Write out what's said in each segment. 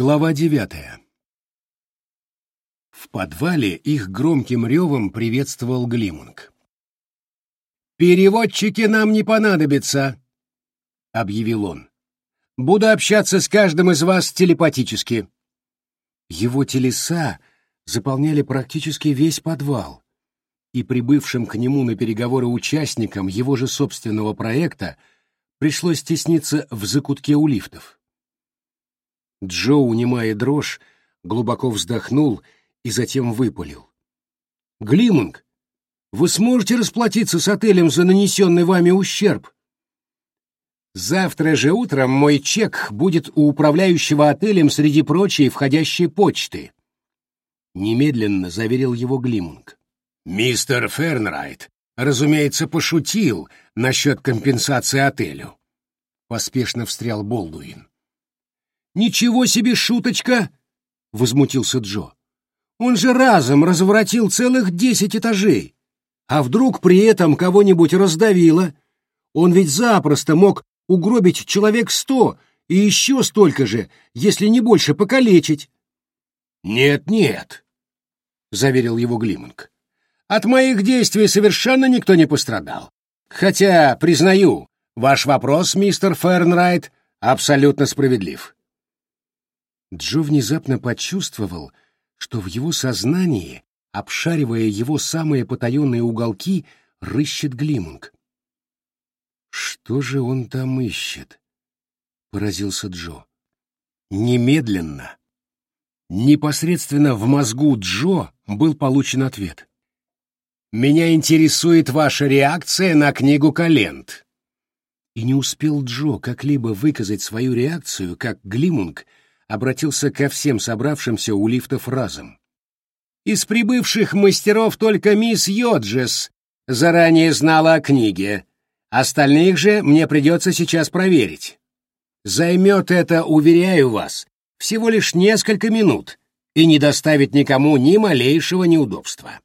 Глава девятая. В подвале их громким ревом приветствовал Глимунг. «Переводчики нам не понадобятся», — объявил он. «Буду общаться с каждым из вас телепатически». Его телеса заполняли практически весь подвал, и прибывшим к нему на переговоры участникам его же собственного проекта пришлось тесниться в закутке у лифтов. Джо, унимая дрожь, глубоко вздохнул и затем выпалил. «Глимунг, вы сможете расплатиться с отелем за нанесенный вами ущерб?» «Завтра же утром мой чек будет у управляющего отелем среди прочей входящей почты», — немедленно заверил его Глимунг. «Мистер Фернрайт, разумеется, пошутил насчет компенсации отелю», — поспешно встрял Болдуин. «Ничего себе шуточка!» — возмутился Джо. «Он же разом разворотил целых десять этажей. А вдруг при этом кого-нибудь раздавило? Он ведь запросто мог угробить человек сто и еще столько же, если не больше, покалечить». «Нет-нет», — заверил его Глимонг. «От моих действий совершенно никто не пострадал. Хотя, признаю, ваш вопрос, мистер Фернрайт, абсолютно справедлив. Джо внезапно почувствовал, что в его сознании, обшаривая его самые потаенные уголки, рыщет Глимунг. «Что же он там ищет?» — поразился Джо. Немедленно, непосредственно в мозгу Джо был получен ответ. «Меня интересует ваша реакция на книгу Калент». И не успел Джо как-либо выказать свою реакцию, как Глимунг — обратился ко всем собравшимся у лифтов разом. Из прибывших мастеров только мисс Йоджес заранее знала о книге. Остальных же мне придется сейчас проверить. Займет это, уверяю вас, всего лишь несколько минут и не доставит никому ни малейшего неудобства.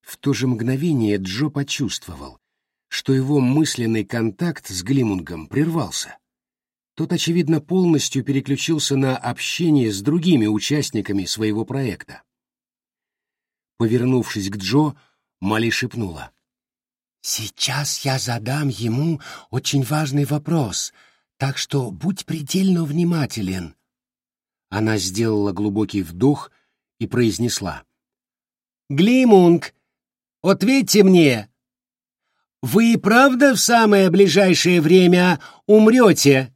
В то же мгновение Джо почувствовал, что его мысленный контакт с Глимунгом прервался. Тот, очевидно, полностью переключился на общение с другими участниками своего проекта. Повернувшись к Джо, Мали шепнула. «Сейчас я задам ему очень важный вопрос, так что будь предельно внимателен». Она сделала глубокий вдох и произнесла. «Глимунг, ответьте мне, вы правда в самое ближайшее время умрете?»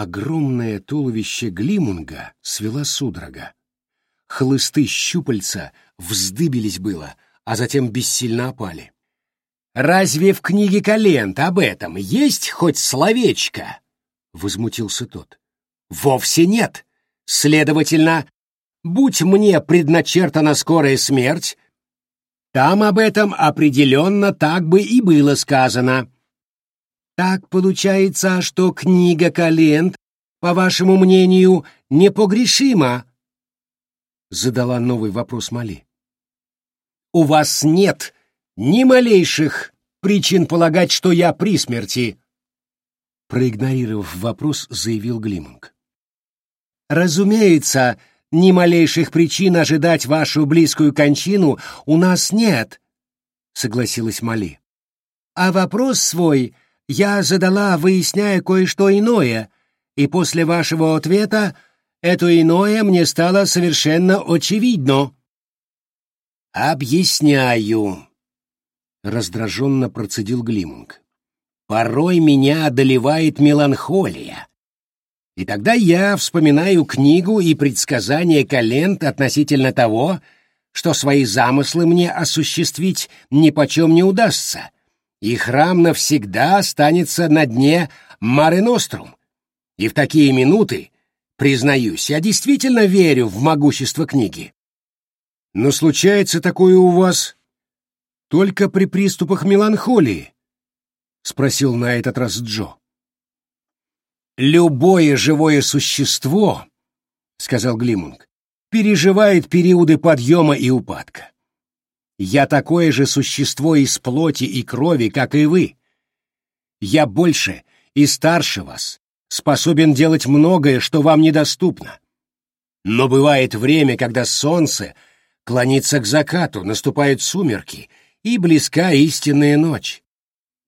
Огромное туловище Глимунга свела судорога. Хлысты щупальца вздыбились было, а затем бессильно опали. «Разве в книге Калент об этом есть хоть словечко?» — возмутился тот. «Вовсе нет. Следовательно, будь мне предначертана скорая смерть, там об этом определенно так бы и было сказано». Так получается, что книга Калент, по вашему мнению, непогрешима? Задала новый вопрос Мали. У вас нет ни малейших причин полагать, что я при смерти. Проигнорировав вопрос, заявил Глимунг. Разумеется, ни малейших причин ожидать вашу близкую кончину у нас нет, согласилась Мали. А вопрос свой я задала, выясняя кое-что иное, и после вашего ответа это иное мне стало совершенно очевидно. «Объясняю», — раздраженно процедил Глимунг. «Порой меня одолевает меланхолия. И тогда я вспоминаю книгу и предсказания Калент относительно того, что свои замыслы мне осуществить нипочем не удастся» и храм навсегда останется на дне Маре Нострум. И в такие минуты, признаюсь, я действительно верю в могущество книги. Но случается такое у вас только при приступах меланхолии? Спросил на этот раз Джо. Любое живое существо, сказал Глимунг, переживает периоды подъема и упадка. Я такое же существо из плоти и крови, как и вы. Я больше и старше вас, способен делать многое, что вам недоступно. Но бывает время, когда солнце клонится к закату, наступают сумерки, и близка истинная ночь.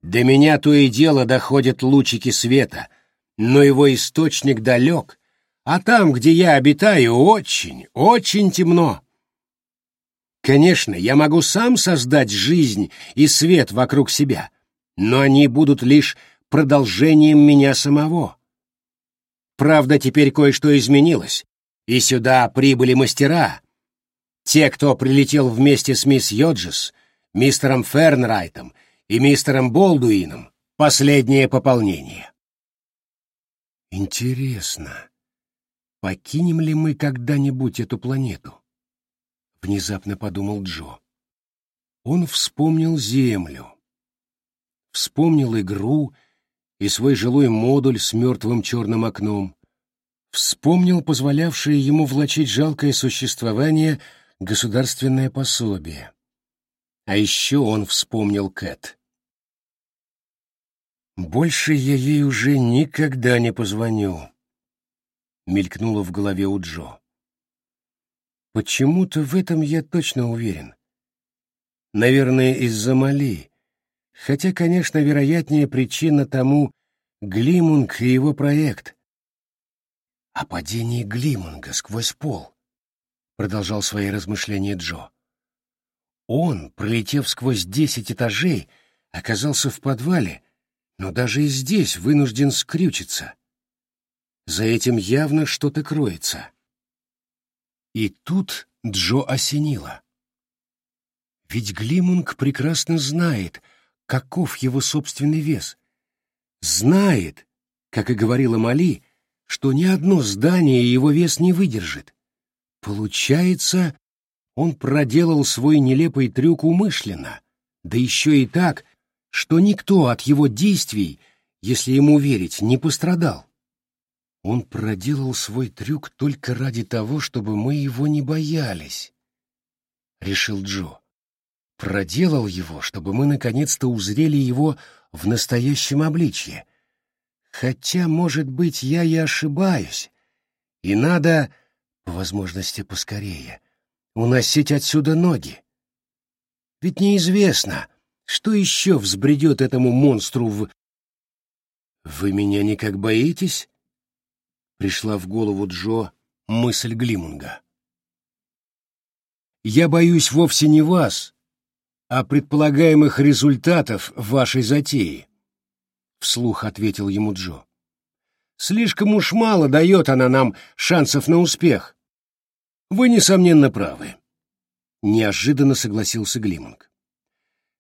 До меня то и дело доходят лучики света, но его источник далек, а там, где я обитаю, очень, очень темно. Конечно, я могу сам создать жизнь и свет вокруг себя, но они будут лишь продолжением меня самого. Правда, теперь кое-что изменилось, и сюда прибыли мастера. Те, кто прилетел вместе с мисс Йоджес, мистером Фернрайтом и мистером Болдуином, последнее пополнение. Интересно, покинем ли мы когда-нибудь эту планету? Внезапно подумал Джо. Он вспомнил Землю. Вспомнил игру и свой жилой модуль с мертвым черным окном. Вспомнил позволявшее ему влачить жалкое существование государственное пособие. А еще он вспомнил Кэт. «Больше я ей уже никогда не позвоню», — мелькнуло в голове у Джо. Почему-то в этом я точно уверен. Наверное, из-за Мали. Хотя, конечно, вероятнее причина тому Глимунг и его проект. О падении Глимунга сквозь пол, продолжал свои размышления Джо. Он, пролетев сквозь десять этажей, оказался в подвале, но даже и здесь вынужден скрючиться. За этим явно что-то кроется. И тут Джо осенило. Ведь Глимунг прекрасно знает, каков его собственный вес. Знает, как и говорила Мали, что ни одно здание его вес не выдержит. Получается, он проделал свой нелепый трюк умышленно, да еще и так, что никто от его действий, если ему верить, не пострадал. Он проделал свой трюк только ради того, чтобы мы его не боялись, — решил Джо. Проделал его, чтобы мы наконец-то узрели его в настоящем обличье. Хотя, может быть, я и ошибаюсь, и надо, по возможности поскорее, уносить отсюда ноги. Ведь неизвестно, что еще взбредет этому монстру в... «Вы меня никак боитесь?» Пришла в голову Джо мысль Глимунга. «Я боюсь вовсе не вас, а предполагаемых результатов вашей затеи», — вслух ответил ему Джо. «Слишком уж мало дает она нам шансов на успех. Вы, несомненно, правы», — неожиданно согласился Глимунг.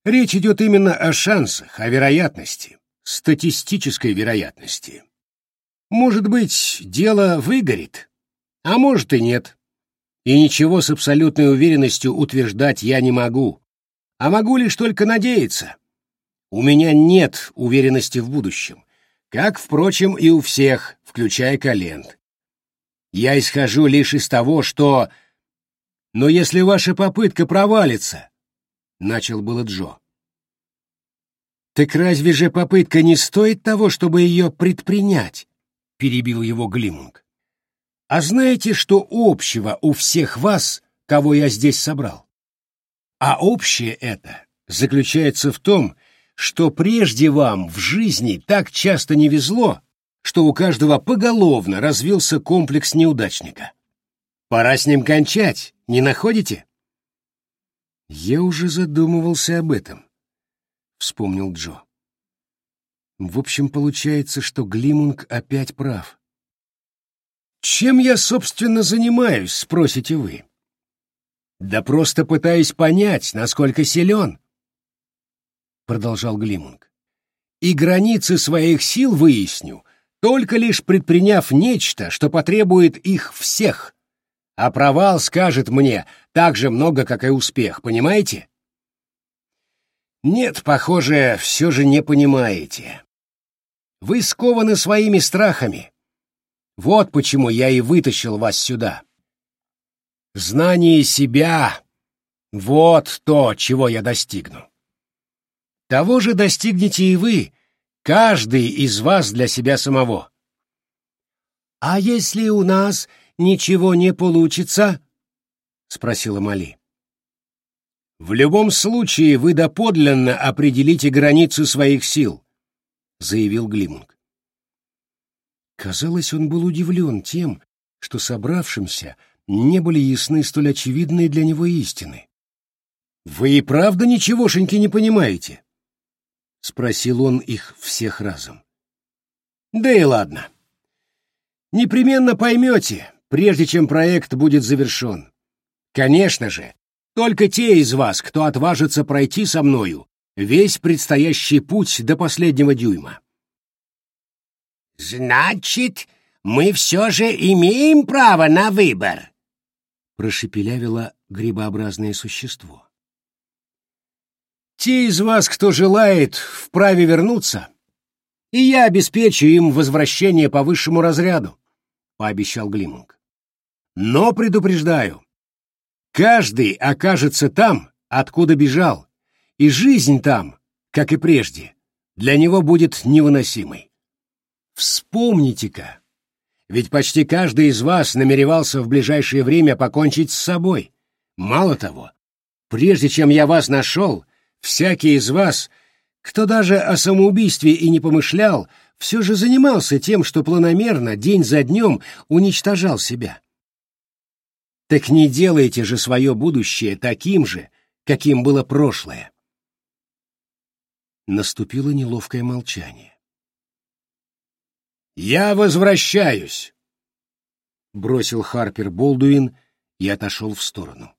«Речь идет именно о шансах, о вероятности, статистической вероятности». Может быть, дело выгорит, а может и нет. И ничего с абсолютной уверенностью утверждать я не могу, а могу лишь только надеяться. У меня нет уверенности в будущем, как, впрочем, и у всех, включая Калент. Я исхожу лишь из того, что... Но если ваша попытка провалится, — начал было Джо. Так разве же попытка не стоит того, чтобы ее предпринять? Перебил его Глимунг. А знаете, что общего у всех вас, кого я здесь собрал? А общее это заключается в том, что прежде вам в жизни так часто не везло, что у каждого поголовно развился комплекс неудачника. Пора с ним кончать, не находите? Я уже задумывался об этом, вспомнил Джо. В общем, получается, что Глимунг опять прав. «Чем я, собственно, занимаюсь?» — спросите вы. «Да просто пытаюсь понять, насколько силен», — продолжал Глимунг. «И границы своих сил выясню, только лишь предприняв нечто, что потребует их всех. А провал скажет мне так же много, как и успех, понимаете?» «Нет, похоже, все же не понимаете. Вы скованы своими страхами. Вот почему я и вытащил вас сюда. Знание себя — вот то, чего я достигну. Того же достигнете и вы, каждый из вас для себя самого. «А если у нас ничего не получится?» — спросила Мали. «В любом случае вы доподлинно определите границы своих сил», — заявил Глимунг. Казалось, он был удивлен тем, что собравшимся не были ясны столь очевидные для него истины. «Вы и правда ничегошеньки не понимаете?» — спросил он их всех разом. «Да и ладно. Непременно поймете, прежде чем проект будет завершен. Конечно же, только те из вас, кто отважится пройти со мною весь предстоящий путь до последнего дюйма. «Значит, мы все же имеем право на выбор», — прошепелявило грибообразное существо. «Те из вас, кто желает, вправе вернуться, и я обеспечу им возвращение по высшему разряду», — пообещал Глимунг. «Но предупреждаю, каждый окажется там, откуда бежал, и жизнь там, как и прежде, для него будет невыносимой. Вспомните-ка, ведь почти каждый из вас намеревался в ближайшее время покончить с собой. Мало того, прежде чем я вас нашел, всякий из вас, кто даже о самоубийстве и не помышлял, все же занимался тем, что планомерно, день за днем, уничтожал себя. Так не делайте же свое будущее таким же, каким было прошлое. Наступило неловкое молчание. «Я возвращаюсь!» — бросил Харпер Болдуин и отошел в сторону.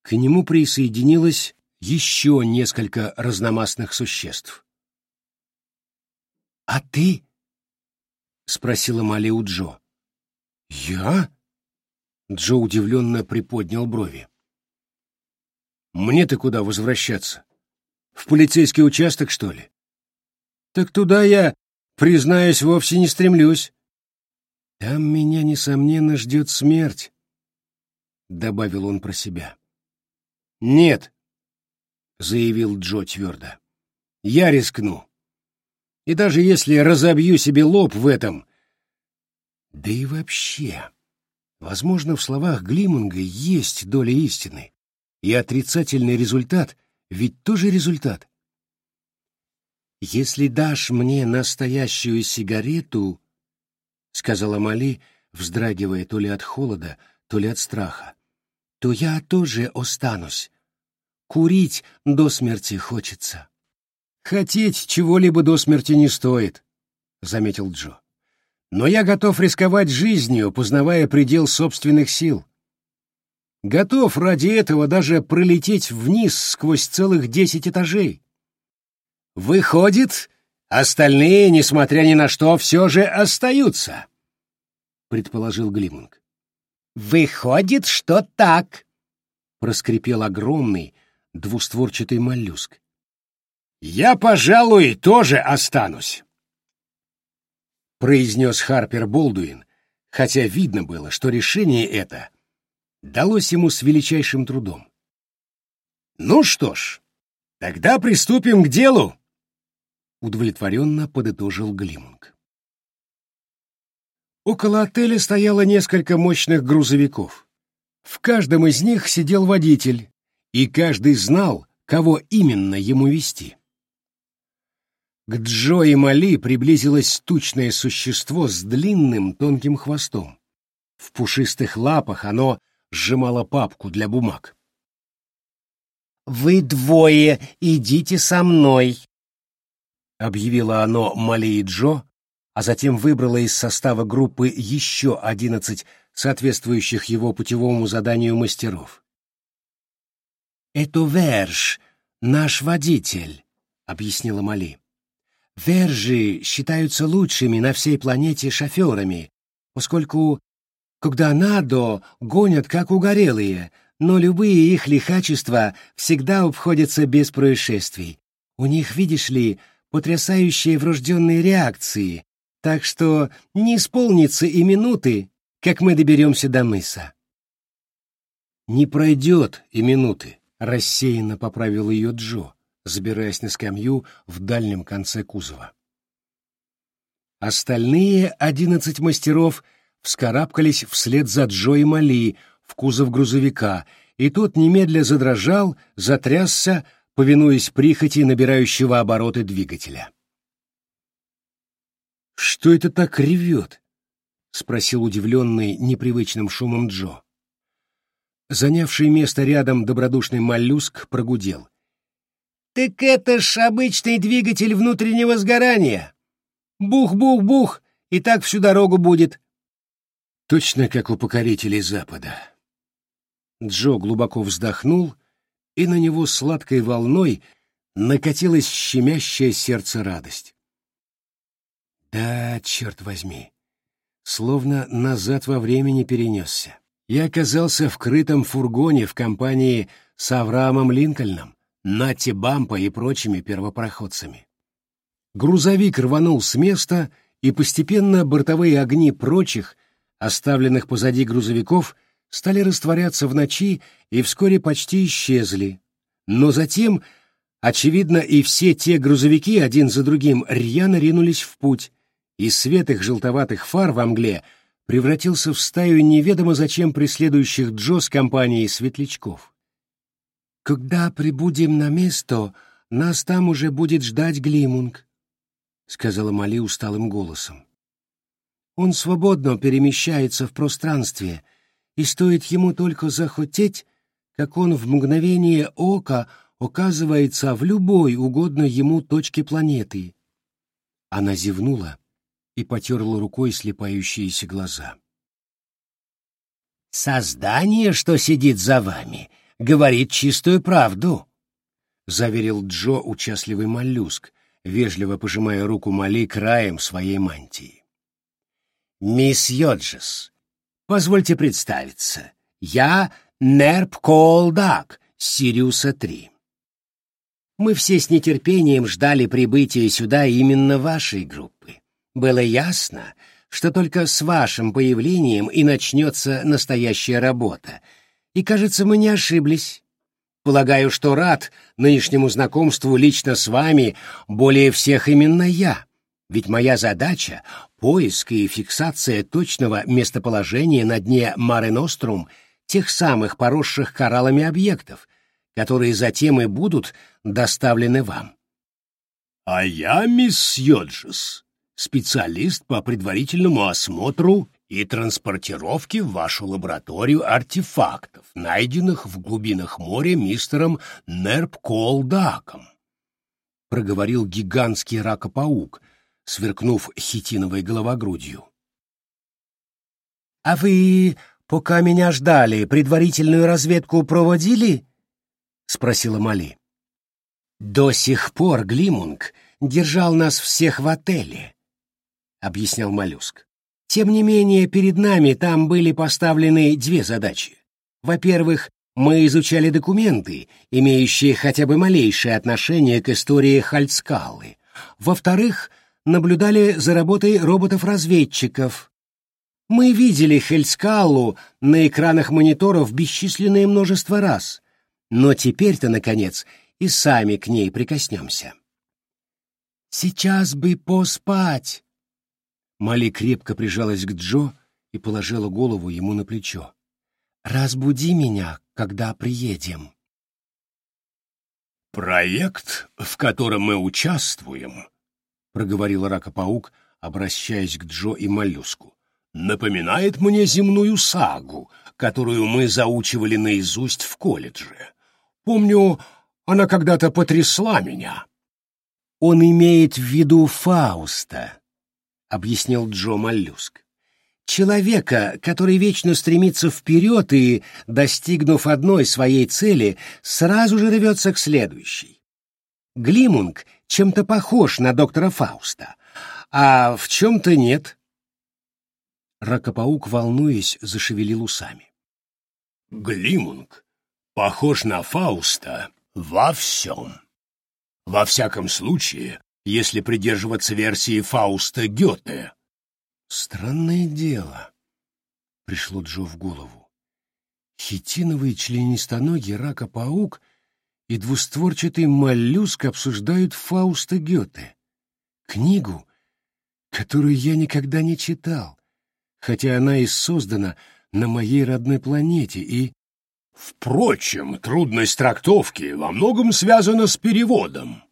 К нему присоединилось еще несколько разномастных существ. «А ты?» — спросила Мали у Джо. «Я?» — Джо удивленно приподнял брови. «Мне-то куда возвращаться? В полицейский участок, что ли?» «Так туда я Признаюсь, вовсе не стремлюсь. Там меня, несомненно, ждет смерть, — добавил он про себя. Нет, — заявил Джо твердо, — я рискну. И даже если разобью себе лоб в этом... Да и вообще, возможно, в словах Глимунга есть доля истины, и отрицательный результат ведь тоже результат. «Если дашь мне настоящую сигарету», — сказала Мали, вздрагивая то ли от холода, то ли от страха, — «то я тоже останусь. Курить до смерти хочется». «Хотеть чего-либо до смерти не стоит», — заметил Джо. «Но я готов рисковать жизнью, познавая предел собственных сил. Готов ради этого даже пролететь вниз сквозь целых десять этажей. Выходит, остальные, несмотря ни на что, все же остаются, предположил Глимунг. Выходит, что так, проскрипел огромный двустворчатый моллюск. Я, пожалуй, тоже останусь, произнес Харпер Болдуин, хотя видно было, что решение это далось ему с величайшим трудом. Ну что ж, тогда приступим к делу удовлетворенно подытожил Глимунг. Около отеля стояло несколько мощных грузовиков. В каждом из них сидел водитель, и каждый знал, кого именно ему вести. К Джо и Мали приблизилось тучное существо с длинным тонким хвостом. В пушистых лапах оно сжимало папку для бумаг. «Вы двое идите со мной», — объявило оно Мали и Джо, а затем выбрало из состава группы еще одиннадцать соответствующих его путевому заданию мастеров. «Это Верш, наш водитель», — объяснила Мали. «Вержи считаются лучшими на всей планете шоферами, поскольку, когда надо, гонят как угорелые, но любые их лихачества всегда обходятся без происшествий. У них, видишь ли, потрясающие врожденные реакции, так что не исполнится и минуты, как мы доберемся до мыса. «Не пройдет и минуты», — рассеянно поправил ее Джо, забираясь на скамью в дальнем конце кузова. Остальные одиннадцать мастеров вскарабкались вслед за Джо и Мали в кузов грузовика, и тот немедля задрожал, затрясся, повинуясь прихоти набирающего обороты двигателя. «Что это так ревет?» — спросил удивленный непривычным шумом Джо. Занявший место рядом добродушный моллюск прогудел. «Так это ж обычный двигатель внутреннего сгорания! Бух-бух-бух, и так всю дорогу будет!» Точно как у покорителей Запада. Джо глубоко вздохнул, и на него сладкой волной накатилась щемящее сердце радость. Да, черт возьми, словно назад во времени перенесся. Я оказался в крытом фургоне в компании с Авраамом Линкольном, Натти Бампа и прочими первопроходцами. Грузовик рванул с места, и постепенно бортовые огни прочих, оставленных позади грузовиков, стали растворяться в ночи и вскоре почти исчезли. Но затем, очевидно, и все те грузовики один за другим рьяно ринулись в путь, и свет их желтоватых фар во мгле превратился в стаю неведомо зачем преследующих Джо с компанией светлячков. «Когда прибудем на место, нас там уже будет ждать Глимунг», — сказала Мали усталым голосом. «Он свободно перемещается в пространстве, и стоит ему только захотеть, как он в мгновение ока оказывается в любой угодной ему точке планеты». Она зевнула и потерла рукой слепающиеся глаза. «Создание, что сидит за вами, говорит чистую правду», — заверил Джо участливый моллюск, вежливо пожимая руку Мали краем своей мантии. «Мисс Йоджес, позвольте представиться. Я Нерп Колдак, Сириуса-3. Мы все с нетерпением ждали прибытия сюда именно вашей группы. Было ясно, что только с вашим появлением и начнется настоящая работа. И, кажется, мы не ошиблись. Полагаю, что рад нынешнему знакомству лично с вами более всех именно я. Ведь моя задача — поиск и фиксация точного местоположения на дне Маре Нострум тех самых поросших кораллами объектов, которые затем и будут доставлены вам. — А я мисс Йоджес, специалист по предварительному осмотру и транспортировке в вашу лабораторию артефактов, найденных в глубинах моря мистером Нерпколдаком, — проговорил гигантский ракопаук, сверкнув хитиновой головогрудью. — А вы, пока меня ждали, предварительную разведку проводили? — спросила Мали. — До сих пор Глимунг держал нас всех в отеле, — объяснял моллюск. «Тем не менее, перед нами там были поставлены две задачи. Во-первых, мы изучали документы, имеющие хотя бы малейшее отношение к истории Хальцкаллы. Во-вторых, наблюдали за работой роботов-разведчиков. Мы видели Хельскаллу на экранах мониторов бесчисленное множество раз, но теперь-то, наконец, и сами к ней прикоснемся. «Сейчас бы поспать», Мали крепко прижалась к Джо и положила голову ему на плечо. «Разбуди меня, когда приедем». «Проект, в котором мы участвуем», — проговорил Ракопаук, обращаясь к Джо и Моллюску, «напоминает мне земную сагу, которую мы заучивали наизусть в колледже. Помню, она когда-то потрясла меня». «Он имеет в виду Фауста», — объяснил Джо Моллюск. «Человека, который вечно стремится вперед и, достигнув одной своей цели, сразу же рвется к следующей. Глимунг чем-то похож на доктора Фауста, а в чем-то нет». Ракопаук, волнуясь, зашевелил усами. «Глимунг похож на Фауста во всем. Во всяком случае, если придерживаться версии Фауста Гёте. Странное дело, пришло Джо в голову. Хитиновый членистоногий ракопаук и двустворчатый моллюск обсуждают Фауста Гёте. Книгу, которую я никогда не читал, хотя она и создана на моей родной планете и... Впрочем, трудность трактовки во многом связана с переводом,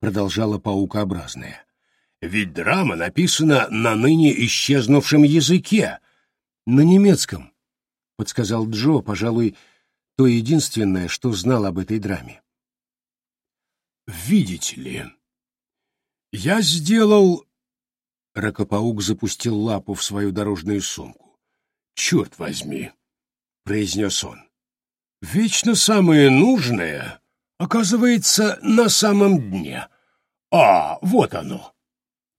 продолжала паукообразная. Ведь драма написана на ныне исчезнувшем языке. На немецком, подсказал Джо, пожалуй, то единственное, что знал об этой драме. Видите ли, я сделал... Ракопаук запустил лапу в свою дорожную сумку. «Черт возьми!» — произнес он. «Вечно самое нужное оказывается на самом дне. А, вот оно!»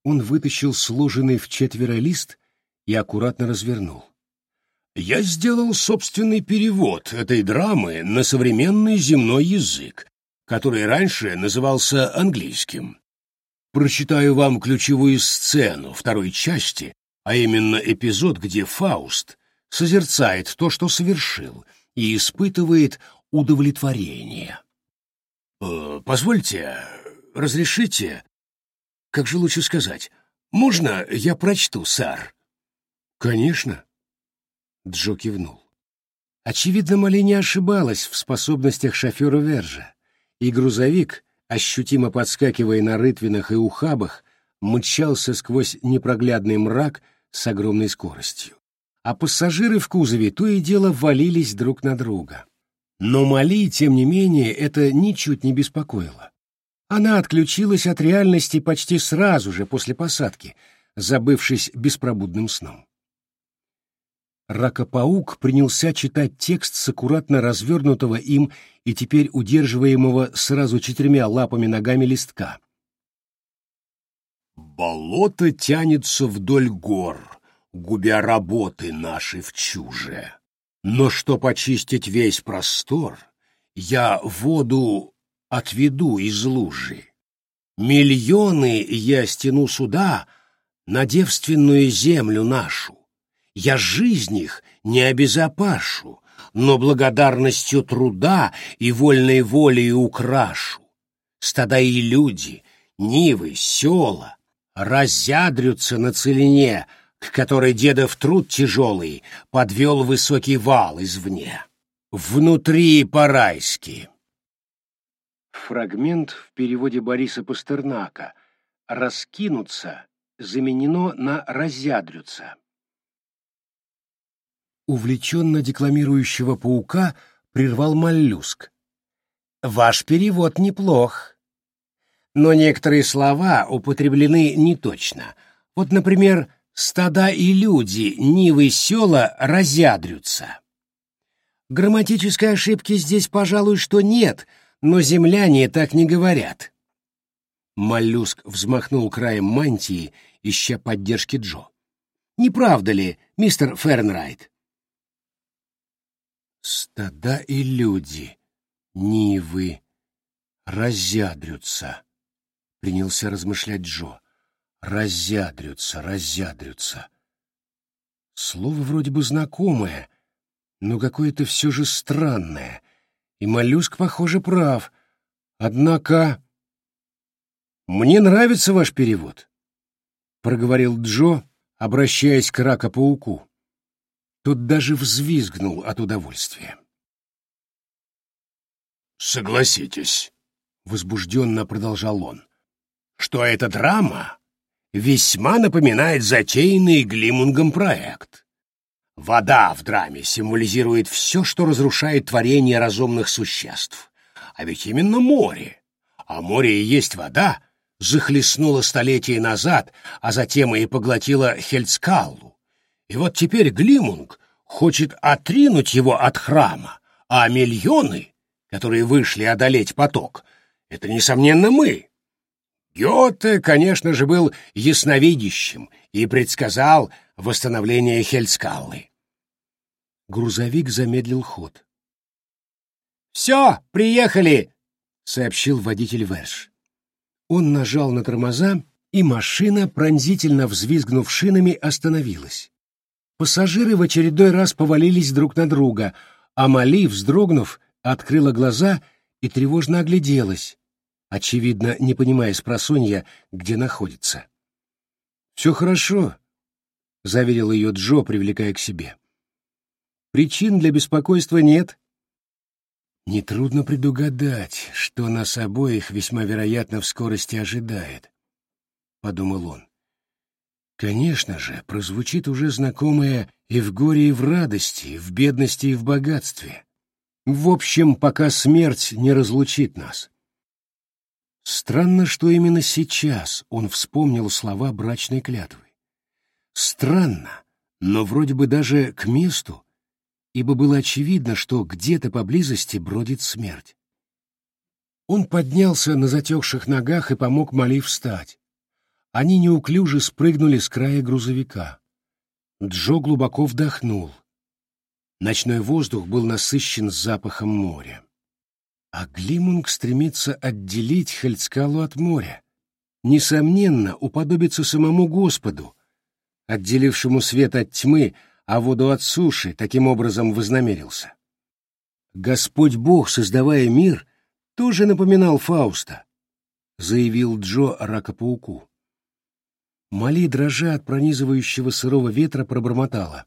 Он вытащил сложенный в четверо лист и аккуратно развернул. «Я сделал собственный перевод этой драмы на современный земной язык, который раньше назывался английским. Прочитаю вам ключевую сцену второй части, а именно эпизод, где Фауст созерцает то, что совершил, и испытывает удовлетворение. Э, «Позвольте, разрешите, как же лучше сказать, можно я прочту, сэр?» «Конечно», — Джо кивнул. Очевидно, Мали не ошибалась в способностях шофера Вержа, и грузовик, ощутимо подскакивая на рытвинах и ухабах, мчался сквозь непроглядный мрак с огромной скоростью. А пассажиры в кузове то и дело валились друг на друга. Но Мали, тем не менее, это ничуть не беспокоило. Она отключилась от реальности почти сразу же после посадки, забывшись беспробудным сном. Ракопаук принялся читать текст с аккуратно развернутого им и теперь удерживаемого сразу четырьмя лапами ногами листка. «Болото тянется вдоль гор, губя работы наши в чуже. Но что почистить весь простор, я воду отведу из лужи. Миллионы я стяну сюда, на девственную землю нашу. Я жизнь их не обезопашу, но благодарностью труда и вольной волей украшу. Стада и люди, нивы, села разядрются на целине, к которой дедов труд тяжелый подвел высокий вал извне. Внутри по-райски. Фрагмент в переводе Бориса Пастернака «раскинуться» заменено на «разядрются». Увлеченно декламирующего паука прервал моллюск. «Ваш перевод неплох, но некоторые слова употреблены неточно. Вот, например, «стада и люди, нивы села разядрются». Грамматической ошибки здесь, пожалуй, что нет, но земляне так не говорят. Моллюск взмахнул краем мантии, ища поддержки Джо. «Не правда ли, мистер Фернрайт?» Стада и люди, нивы, разядрются, — принялся размышлять Джо. Разядрются, разядрются. Слово вроде бы знакомое, но какое-то все же странное, и моллюск, похоже, прав. Однако... «Мне нравится ваш перевод», — проговорил Джо, обращаясь к рака-пауку. Тот даже взвизгнул от удовольствия. «Согласитесь», — возбужденно продолжал он, — «что эта драма весьма напоминает затеянный Глимунгом проект. Вода в драме символизирует все, что разрушает творение разумных существ. А ведь именно море, а море и есть вода, захлестнуло столетия назад, а затем и поглотило Хельцкаллу. И вот теперь Глимунг хочет отринуть его от храма, а миллионы, которые вышли одолеть поток, это, несомненно, мы. Гёте, конечно же, был ясновидящим и предсказал восстановление Хельскаллы. Грузовик замедлил ход. «Все, приехали!» — сообщил водитель Верш. Он нажал на тормоза, и машина, пронзительно взвизгнув шинами, остановилась. Пассажиры в очередной раз повалились друг на друга, а Мали, вздрогнув, открыла глаза и тревожно огляделась, очевидно, не понимая с просонья, где находится. «Все хорошо», — заверил ее Джо, привлекая к себе. «Причин для беспокойства нет». Нетрудно предугадать, что нас обоих весьма вероятно в скорости ожидает, — подумал он. Конечно же, прозвучит уже знакомое и в горе, и в радости, в бедности, и в богатстве. В общем, пока смерть не разлучит нас. Странно, что именно сейчас он вспомнил слова брачной клятвы. Странно, но вроде бы даже к месту, ибо было очевидно, что где-то поблизости бродит смерть. Он поднялся на затекших ногах и помог Мали встать. Они неуклюже спрыгнули с края грузовика. Джо глубоко вдохнул. Ночной воздух был насыщен запахом моря. А Глимунг стремится отделить Хальцкалу от моря. Несомненно, уподобиться самому Господу, отделившему свет от тьмы, а воду от суши таким образом вознамерился. Господь Бог, создавая мир, тоже напоминал Фауста, заявил Джо ракопауку. Мали, дрожа от пронизывающего сырого ветра, пробормотала.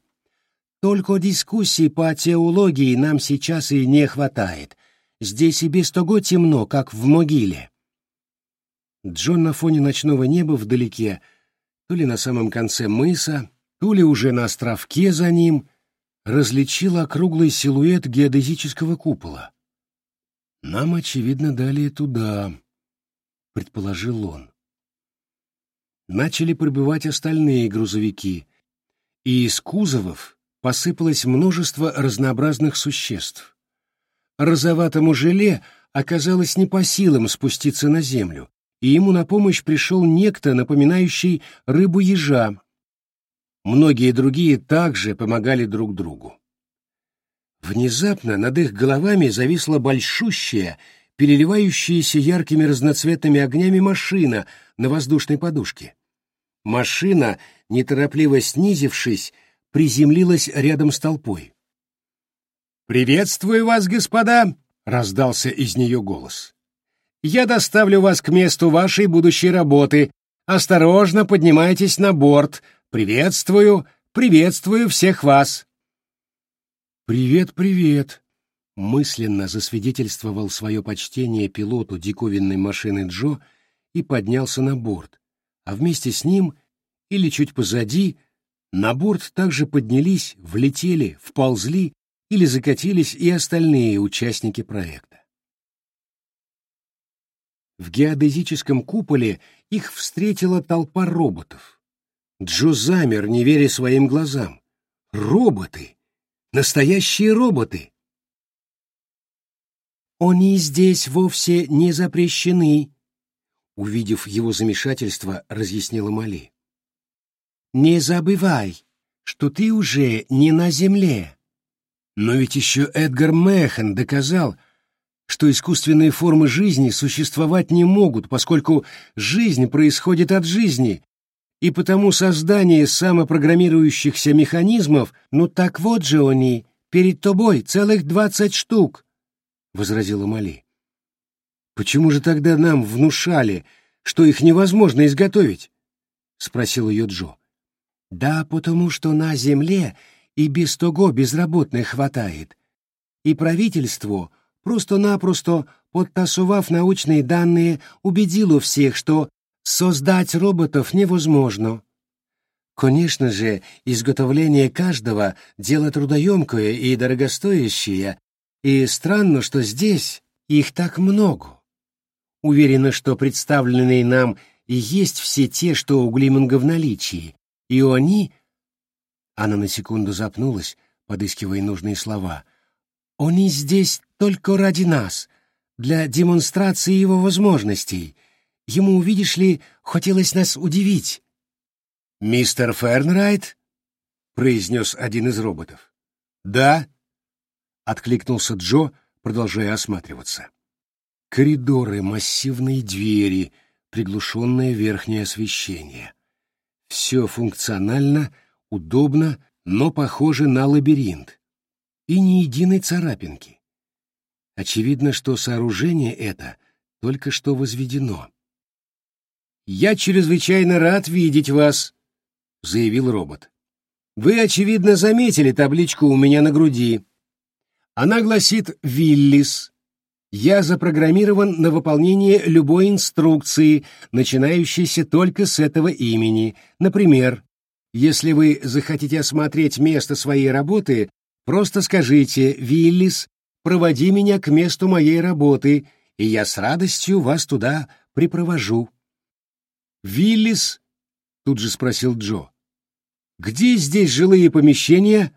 «Только дискуссий по теологии нам сейчас и не хватает. Здесь и без того темно, как в могиле». Джон на фоне ночного неба вдалеке, то ли на самом конце мыса, то ли уже на островке за ним, различил округлый силуэт геодезического купола. «Нам, очевидно, дали туда», — предположил он. Начали прибывать остальные грузовики, и из кузовов посыпалось множество разнообразных существ. Розоватому желе оказалось не по силам спуститься на землю, и ему на помощь пришел некто, напоминающий рыбу-ежа, Многие другие также помогали друг другу. Внезапно над их головами зависла большущая, переливающаяся яркими разноцветными огнями машина на воздушной подушке. Машина, неторопливо снизившись, приземлилась рядом с толпой. «Приветствую вас, господа!» — раздался из нее голос. «Я доставлю вас к месту вашей будущей работы. Осторожно поднимайтесь на борт, Приветствую, приветствую всех вас. Привет, привет. Мысленно засвидетельствовал свое почтение пилоту диковинной машины Джо и поднялся на борт, а вместе с ним или чуть позади на борт также поднялись, влетели, вползли или закатились и остальные участники проекта. В геодезическом куполе их встретила толпа роботов Джо замер, не веря своим глазам. Роботы! Настоящие роботы! «Они здесь вовсе не запрещены», — увидев его замешательство, разъяснила Мали. «Не забывай, что ты уже не на земле». Но ведь еще Эдгар Механ доказал, что искусственные формы жизни существовать не могут, поскольку жизнь происходит от жизни, и потому создание самопрограммирующихся механизмов, ну так вот же они, перед тобой целых двадцать штук, — возразила Мали. Почему же тогда нам внушали, что их невозможно изготовить? — спросил ее Джо. Да потому что на земле и без того безработных хватает. И правительство, просто-напросто подтасовав научные данные, убедило всех, что Создать роботов невозможно. Конечно же, изготовление каждого — дело трудоемкое и дорогостоящее, и странно, что здесь их так много. Уверена, что представленные нам и есть все те, что у Глиминга в наличии, и они... Она на секунду запнулась, подыскивая нужные слова. «Они здесь только ради нас, для демонстрации его возможностей, Ему, видишь ли, хотелось нас удивить. «Мистер Фернрайт?» — произнес один из роботов. «Да», — откликнулся Джо, продолжая осматриваться. Коридоры, массивные двери, приглушенное верхнее освещение. Все функционально, удобно, но похоже на лабиринт. И ни единой царапинки. Очевидно, что сооружение это только что возведено. «Я чрезвычайно рад видеть вас», — заявил робот. «Вы, очевидно, заметили табличку у меня на груди. Она гласит «Виллис». Я запрограммирован на выполнение любой инструкции, начинающейся только с этого имени. Например, если вы захотите осмотреть место своей работы, просто скажите «Виллис, проводи меня к месту моей работы», и я с радостью вас туда припровожу. «Виллис?» — тут же спросил Джо. «Где здесь жилые помещения?»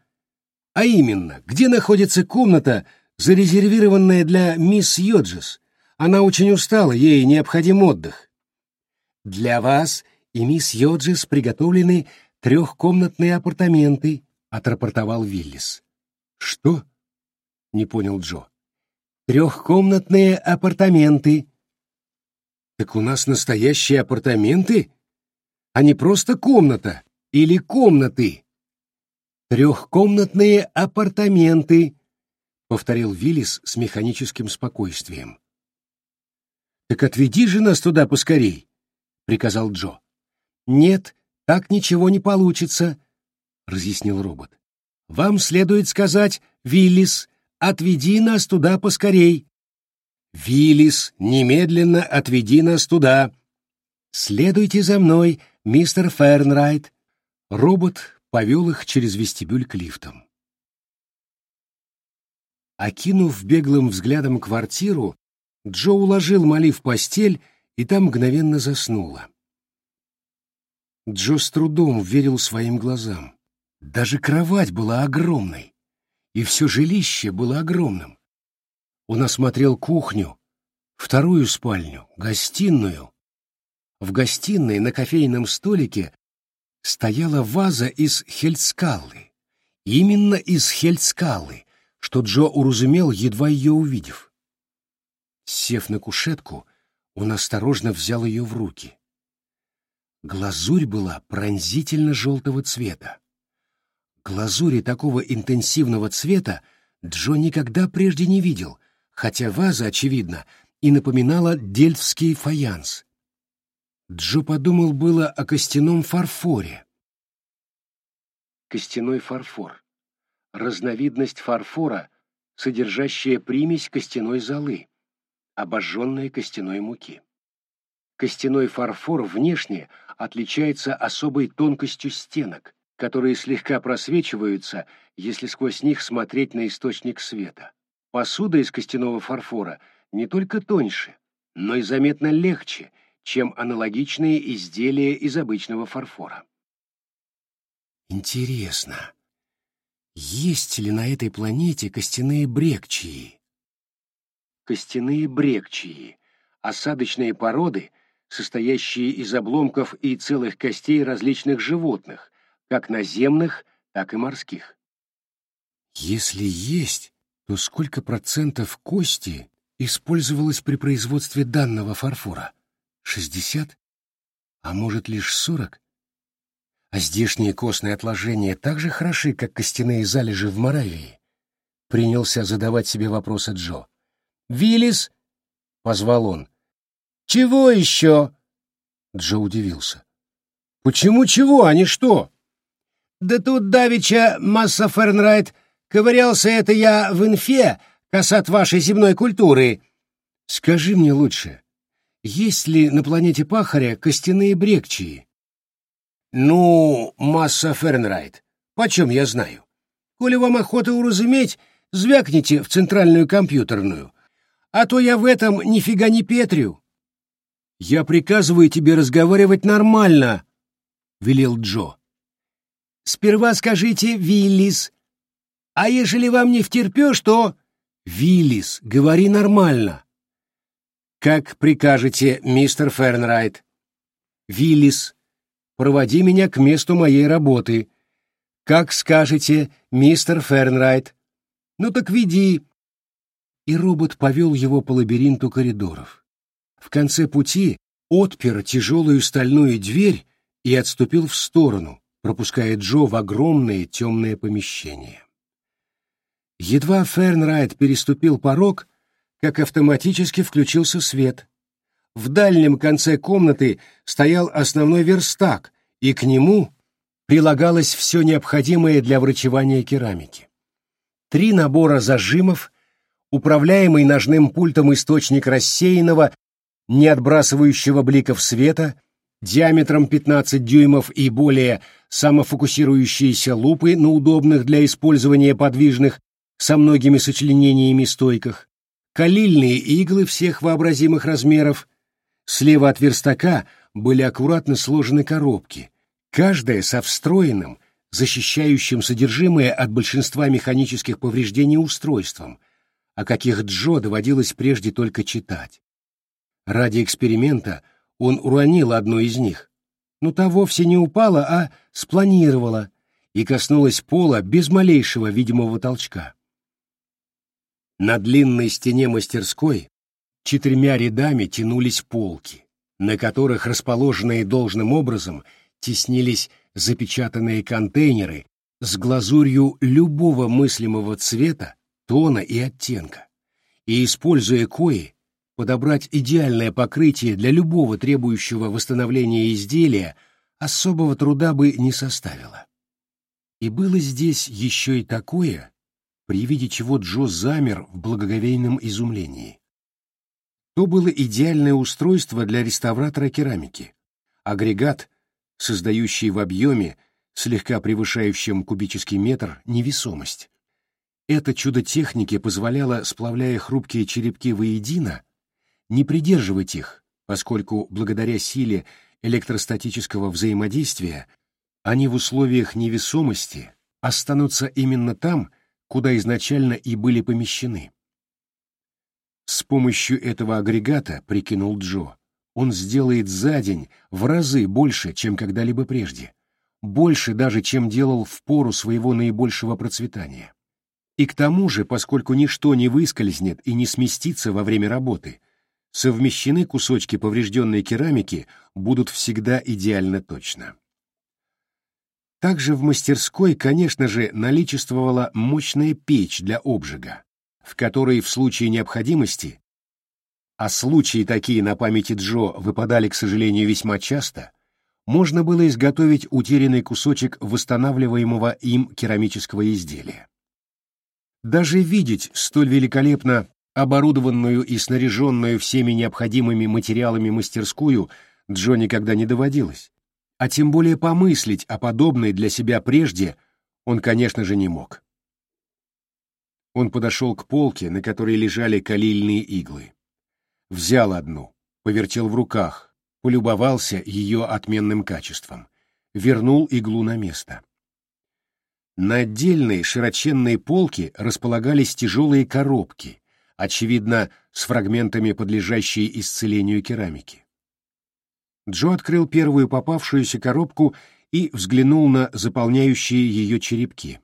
А именно, где находится комната, зарезервированная для мисс Йоджес? Она очень устала, ей необходим отдых. Для вас и мисс Йоджес приготовлены трехкомнатные апартаменты, отрапортовал Виллис. Что? Не понял Джо. Трехкомнатные апартаменты. Так у нас настоящие апартаменты? А не просто комната или комнаты? «Трехкомнатные апартаменты», — повторил Виллис с механическим спокойствием. «Так отведи же нас туда поскорей», — приказал Джо. «Нет, так ничего не получится», — разъяснил робот. «Вам следует сказать, Виллис, отведи нас туда поскорей». «Виллис, немедленно отведи нас туда». «Следуйте за мной, мистер Фернрайт». Робот повел их через вестибюль к лифтам. Окинув беглым взглядом квартиру, Джо уложил Мали в постель и там мгновенно заснула. Джо с трудом верил своим глазам. Даже кровать была огромной, и все жилище было огромным. Он осмотрел кухню, вторую спальню, гостиную. В гостиной на кофейном столике стояла ваза из хельскалы. Именно из хельскалы, что Джо уразумел, едва ее увидев. Сев на кушетку, он осторожно взял ее в руки. Глазурь была пронзительно желтого цвета. Глазури такого интенсивного цвета Джо никогда прежде не видел, хотя ваза, очевидно, и напоминала дельфский фаянс. Джо подумал было о костяном фарфоре. Костяной фарфор — разновидность фарфора, содержащая примесь костяной золы, обожженной костяной муки. Костяной фарфор внешне отличается особой тонкостью стенок, которые слегка просвечиваются, если сквозь них смотреть на источник света. Посуда из костяного фарфора не только тоньше, но и заметно легче — чем аналогичные изделия из обычного фарфора. Интересно, есть ли на этой планете костяные брекчии? Костяные брекчии — осадочные породы, состоящие из обломков и целых костей различных животных, как наземных, так и морских. Если есть, то сколько процентов кости использовалось при производстве данного фарфора? Шестьдесят? А может, лишь сорок? А здешние костные отложения так же хороши, как костяные залежи в Моравии? Принялся задавать себе вопросы Джо. «Виллис?» — позвал он. «Чего еще?» Джо удивился. «Почему чего, а не что?» «Да тут давеча масса Фернрайт ковырялся это я в инфе, касат вашей земной культуры». «Скажи мне лучше, есть ли на планете Пахаря костяные брекчии? Ну, масса Фернрайт, почем я знаю? Коли вам охота уразуметь, звякните в центральную компьютерную, а то я в этом нифига не петрю. Я приказываю тебе разговаривать нормально, — велел Джо. Сперва скажите «Виллис», а ежели вам не втерпешь, то... «Виллис, говори нормально». «Как прикажете, мистер Фернрайт?» «Виллис, проводи меня к месту моей работы». «Как скажете, мистер Фернрайт?» «Ну так веди». И робот повел его по лабиринту коридоров. В конце пути отпер тяжелую стальную дверь и отступил в сторону, пропуская Джо в огромное темное помещение. Едва Фернрайт переступил порог, как автоматически включился свет. В дальнем конце комнаты стоял основной верстак, и к нему прилагалось все необходимое для врачевания керамики. Три набора зажимов, управляемый ножным пультом источник рассеянного, не отбрасывающего бликов света, диаметром 15 дюймов и более самофокусирующиеся лупы на удобных для использования подвижных со многими сочленениями стойках, калильные иглы всех вообразимых размеров. Слева от верстака были аккуратно сложены коробки, каждая со встроенным, защищающим содержимое от большинства механических повреждений устройством, о каких Джо доводилось прежде только читать. Ради эксперимента он уронил одну из них, но та вовсе не упала, а спланировала и коснулась пола без малейшего видимого толчка. На длинной стене мастерской четырьмя рядами тянулись полки, на которых, расположенные должным образом, теснились запечатанные контейнеры с глазурью любого мыслимого цвета, тона и оттенка. И, используя кои, подобрать идеальное покрытие для любого требующего восстановления изделия особого труда бы не составило. И было здесь еще и такое, при виде чего Джо замер в благоговейном изумлении. То было идеальное устройство для реставратора керамики, агрегат, создающий в объеме, слегка превышающем кубический метр, невесомость. Это чудо техники позволяло, сплавляя хрупкие черепки воедино, не придерживать их, поскольку благодаря силе электростатического взаимодействия они в условиях невесомости останутся именно там, куда изначально и были помещены. С помощью этого агрегата, прикинул Джо, он сделает за день в разы больше, чем когда-либо прежде, больше даже, чем делал в пору своего наибольшего процветания. И к тому же, поскольку ничто не выскользнет и не сместится во время работы, совмещены кусочки поврежденной керамики будут всегда идеально точно. Также в мастерской, конечно же, наличествовала мощная печь для обжига, в которой в случае необходимости, а случаи такие на памяти Джо выпадали, к сожалению, весьма часто, можно было изготовить утерянный кусочек восстанавливаемого им керамического изделия. Даже видеть столь великолепно оборудованную и снаряженную всеми необходимыми материалами мастерскую Джо никогда не доводилось а тем более помыслить о подобной для себя прежде он, конечно же, не мог. Он подошел к полке, на которой лежали калильные иглы. Взял одну, повертел в руках, полюбовался ее отменным качеством, вернул иглу на место. На отдельной широченной полке располагались тяжелые коробки, очевидно, с фрагментами подлежащей исцелению керамики. Джо открыл первую попавшуюся коробку и взглянул на заполняющие ее черепки.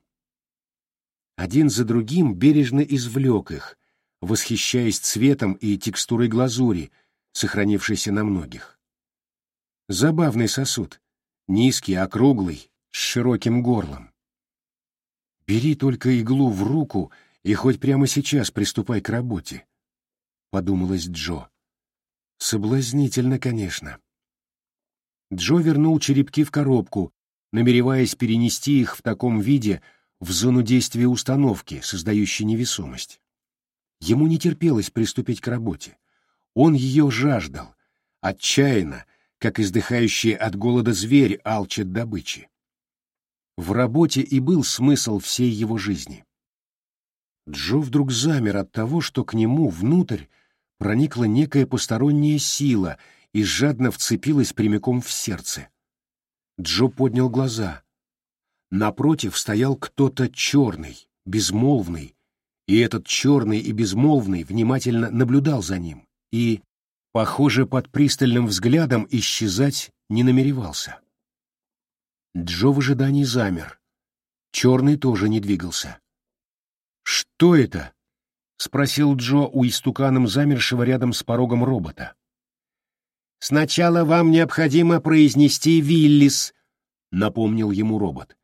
Один за другим бережно извлек их, восхищаясь цветом и текстурой глазури, сохранившейся на многих. Забавный сосуд, низкий, округлый, с широким горлом. «Бери только иглу в руку и хоть прямо сейчас приступай к работе», — подумалось Джо. «Соблазнительно, конечно». Джо вернул черепки в коробку, намереваясь перенести их в таком виде в зону действия установки, создающей невесомость. Ему не терпелось приступить к работе. Он ее жаждал, отчаянно, как издыхающий от голода зверь алчит добычи. В работе и был смысл всей его жизни. Джо вдруг замер от того, что к нему внутрь проникла некая посторонняя сила — и жадно вцепилась прямиком в сердце. Джо поднял глаза. Напротив стоял кто-то черный, безмолвный, и этот черный и безмолвный внимательно наблюдал за ним и, похоже, под пристальным взглядом исчезать не намеревался. Джо в ожидании замер. Черный тоже не двигался. «Что это?» — спросил Джо у истуканом замершего рядом с порогом робота. «Сначала вам необходимо произнести «Виллис», — напомнил ему робот.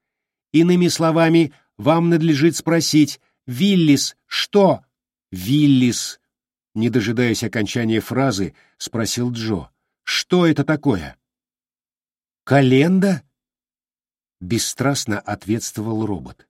«Иными словами, вам надлежит спросить «Виллис, что?» «Виллис», — не дожидаясь окончания фразы, спросил Джо. «Что это такое?» «Календа?» бесстрастно ответствовал робот.